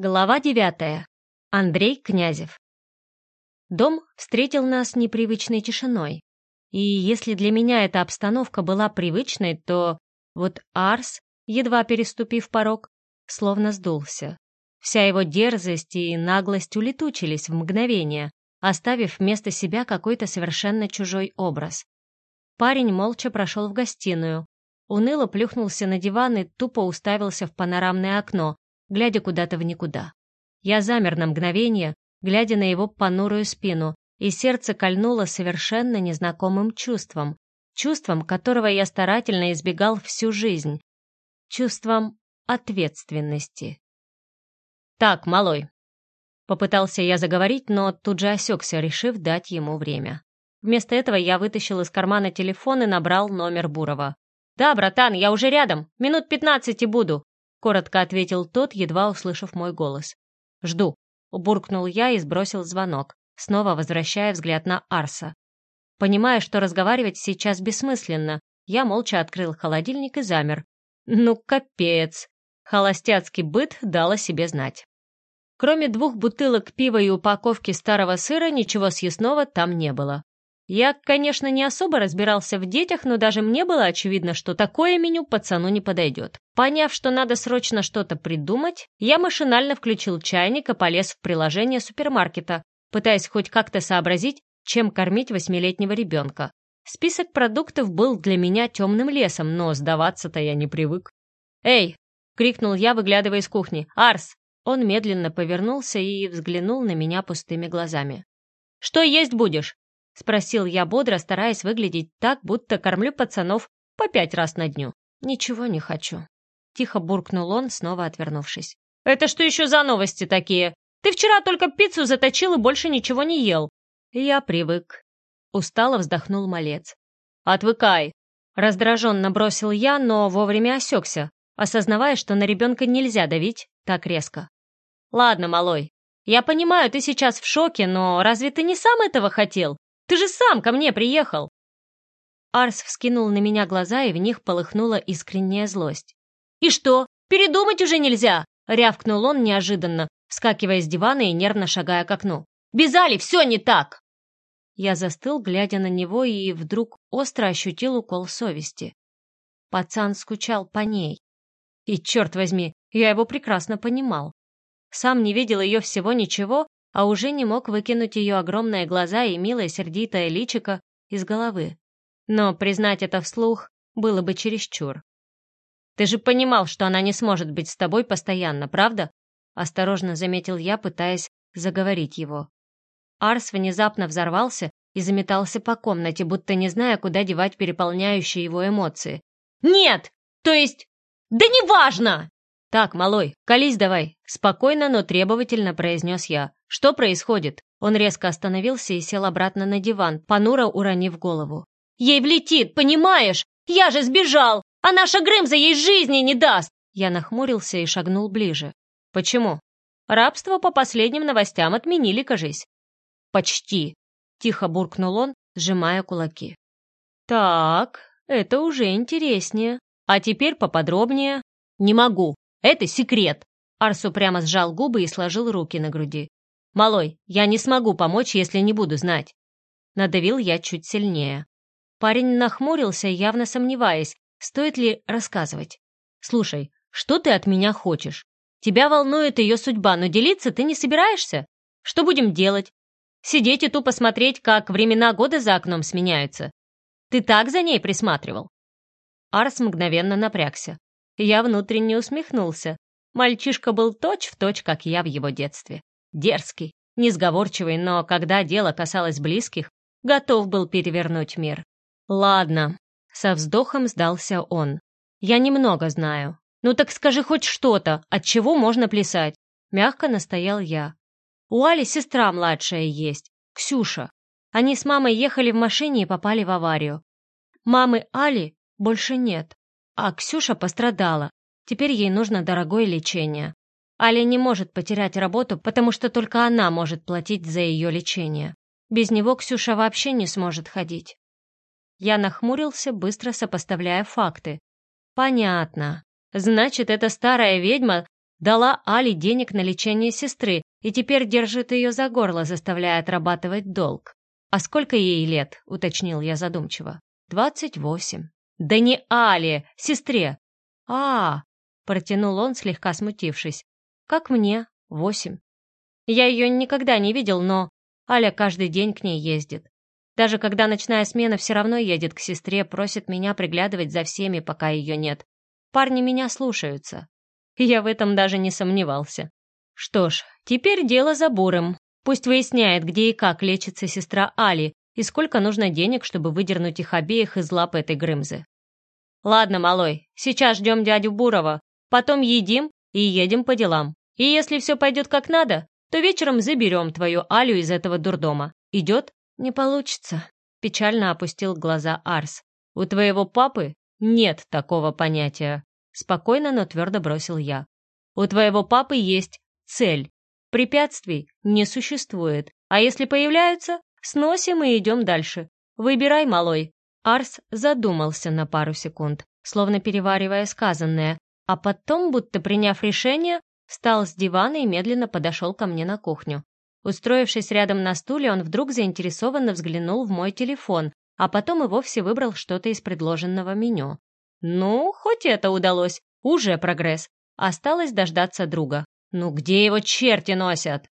Глава девятая. Андрей Князев. Дом встретил нас непривычной тишиной. И если для меня эта обстановка была привычной, то вот Арс, едва переступив порог, словно сдулся. Вся его дерзость и наглость улетучились в мгновение, оставив вместо себя какой-то совершенно чужой образ. Парень молча прошел в гостиную, уныло плюхнулся на диван и тупо уставился в панорамное окно, глядя куда-то в никуда. Я замер на мгновение, глядя на его понурую спину, и сердце кольнуло совершенно незнакомым чувством, чувством, которого я старательно избегал всю жизнь, чувством ответственности. «Так, малой», — попытался я заговорить, но тут же осекся, решив дать ему время. Вместо этого я вытащил из кармана телефон и набрал номер Бурова. «Да, братан, я уже рядом, минут пятнадцать и буду», — коротко ответил тот, едва услышав мой голос. «Жду», — буркнул я и сбросил звонок, снова возвращая взгляд на Арса. Понимая, что разговаривать сейчас бессмысленно, я молча открыл холодильник и замер. Ну, капец. Холостяцкий быт дал себе знать. Кроме двух бутылок пива и упаковки старого сыра, ничего съестного там не было. Я, конечно, не особо разбирался в детях, но даже мне было очевидно, что такое меню пацану не подойдет. Поняв, что надо срочно что-то придумать, я машинально включил чайник и полез в приложение супермаркета, пытаясь хоть как-то сообразить, чем кормить восьмилетнего ребенка. Список продуктов был для меня темным лесом, но сдаваться-то я не привык. «Эй!» — крикнул я, выглядывая из кухни. «Арс!» Он медленно повернулся и взглянул на меня пустыми глазами. «Что есть будешь?» — спросил я бодро, стараясь выглядеть так, будто кормлю пацанов по пять раз на дню. «Ничего не хочу», — тихо буркнул он, снова отвернувшись. «Это что еще за новости такие? Ты вчера только пиццу заточил и больше ничего не ел». «Я привык», — устало вздохнул малец. «Отвыкай», — раздраженно бросил я, но вовремя осекся, осознавая, что на ребенка нельзя давить так резко. «Ладно, малой, я понимаю, ты сейчас в шоке, но разве ты не сам этого хотел? Ты же сам ко мне приехал!» Арс вскинул на меня глаза, и в них полыхнула искренняя злость. «И что, передумать уже нельзя?» — рявкнул он неожиданно, вскакивая с дивана и нервно шагая к окну. «Без Али все не так!» Я застыл, глядя на него, и вдруг остро ощутил укол совести. Пацан скучал по ней. И, черт возьми, я его прекрасно понимал. Сам не видел ее всего ничего, а уже не мог выкинуть ее огромные глаза и милое сердитое личико из головы. Но признать это вслух было бы чересчур. «Ты же понимал, что она не сможет быть с тобой постоянно, правда?» Осторожно заметил я, пытаясь заговорить его. Арс внезапно взорвался и заметался по комнате, будто не зная, куда девать переполняющие его эмоции. «Нет! То есть... Да неважно!» «Так, малой, колись давай!» Спокойно, но требовательно произнес я. «Что происходит?» Он резко остановился и сел обратно на диван, понуро уронив голову. «Ей влетит, понимаешь? Я же сбежал! А наша Грымза ей жизни не даст!» Я нахмурился и шагнул ближе. «Почему?» «Рабство по последним новостям отменили, кажись». «Почти», — тихо буркнул он, сжимая кулаки. «Так, это уже интереснее. А теперь поподробнее». «Не могу. Это секрет!» Арсу прямо сжал губы и сложил руки на груди. «Малой, я не смогу помочь, если не буду знать». Надавил я чуть сильнее. Парень нахмурился, явно сомневаясь, стоит ли рассказывать. «Слушай, что ты от меня хочешь? Тебя волнует ее судьба, но делиться ты не собираешься? Что будем делать? Сидеть и тупо смотреть, как времена года за окном сменяются? Ты так за ней присматривал?» Арс мгновенно напрягся. Я внутренне усмехнулся. Мальчишка был точь-в-точь, точь, как я в его детстве. Дерзкий, несговорчивый, но когда дело касалось близких, готов был перевернуть мир. «Ладно», — со вздохом сдался он. «Я немного знаю. Ну так скажи хоть что-то, от чего можно плясать?» Мягко настоял я. «У Али сестра младшая есть, Ксюша. Они с мамой ехали в машине и попали в аварию. Мамы Али больше нет. А Ксюша пострадала. Теперь ей нужно дорогое лечение. Аля не может потерять работу, потому что только она может платить за ее лечение. Без него Ксюша вообще не сможет ходить. Я нахмурился, быстро сопоставляя факты. Понятно. Значит, эта старая ведьма Дала Али денег на лечение сестры и теперь держит ее за горло, заставляя отрабатывать долг. «А сколько ей лет?» — уточнил я задумчиво. «Двадцать восемь». «Да не Али, сестре!» «А, протянул он, слегка смутившись. «Как мне? Восемь. Я ее никогда не видел, но Аля каждый день к ней ездит. Даже когда ночная смена все равно едет к сестре, просит меня приглядывать за всеми, пока ее нет. Парни меня слушаются. Я в этом даже не сомневался. Что ж, теперь дело за Буром. Пусть выясняет, где и как лечится сестра Али, и сколько нужно денег, чтобы выдернуть их обеих из лап этой Грымзы. Ладно, малой, сейчас ждем дядю Бурова, потом едим и едем по делам. И если все пойдет как надо, то вечером заберем твою Алю из этого дурдома. Идет? Не получится. Печально опустил глаза Арс. У твоего папы нет такого понятия. Спокойно, но твердо бросил я. У твоего папы есть цель. Препятствий не существует. А если появляются, сносим и идем дальше. Выбирай, малой. Арс задумался на пару секунд, словно переваривая сказанное, а потом, будто приняв решение, встал с дивана и медленно подошел ко мне на кухню. Устроившись рядом на стуле, он вдруг заинтересованно взглянул в мой телефон, а потом и вовсе выбрал что-то из предложенного меню. Ну, хоть это удалось, уже прогресс. Осталось дождаться друга. Ну где его черти носят?